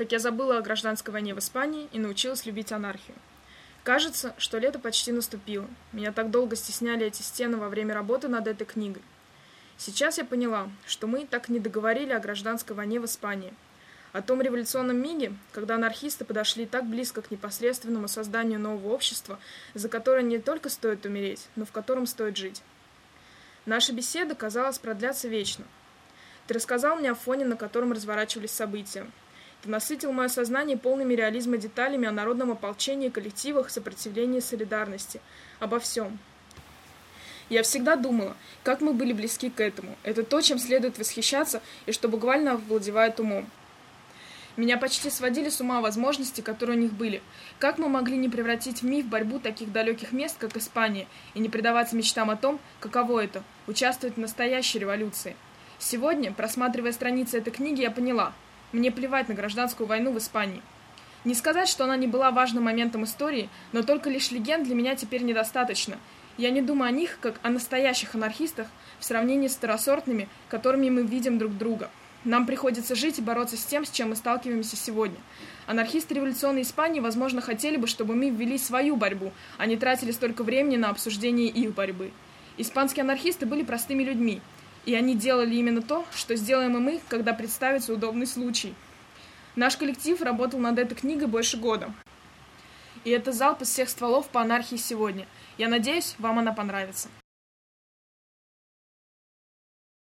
как я забыла о гражданской войне в Испании и научилась любить анархию. Кажется, что лето почти наступило. Меня так долго стесняли эти стены во время работы над этой книгой. Сейчас я поняла, что мы так не договорили о гражданской войне в Испании. О том революционном миге, когда анархисты подошли так близко к непосредственному созданию нового общества, за которое не только стоит умереть, но в котором стоит жить. Наша беседа, казалось, продлятся вечно. Ты рассказал мне о фоне, на котором разворачивались события. Ты насытил мое сознание полными реализма деталями о народном ополчении, коллективах, сопротивлении солидарности. Обо всем. Я всегда думала, как мы были близки к этому. Это то, чем следует восхищаться и что буквально овладевает умом. Меня почти сводили с ума возможности, которые у них были. Как мы могли не превратить в миф борьбу таких далеких мест, как Испания, и не предаваться мечтам о том, каково это – участвовать в настоящей революции? Сегодня, просматривая страницы этой книги, я поняла – мне плевать на гражданскую войну в Испании. Не сказать, что она не была важным моментом истории, но только лишь легенд для меня теперь недостаточно. Я не думаю о них, как о настоящих анархистах, в сравнении с второсортными, которыми мы видим друг друга. Нам приходится жить и бороться с тем, с чем мы сталкиваемся сегодня. Анархисты революционной Испании, возможно, хотели бы, чтобы мы ввели свою борьбу, а не тратили столько времени на обсуждение их борьбы. Испанские анархисты были простыми людьми, и они делали именно то, что сделаем и мы, когда представится удобный случай. Наш коллектив работал над этой книгой больше года. И это залп из всех стволов по анархии сегодня. Я надеюсь, вам она понравится.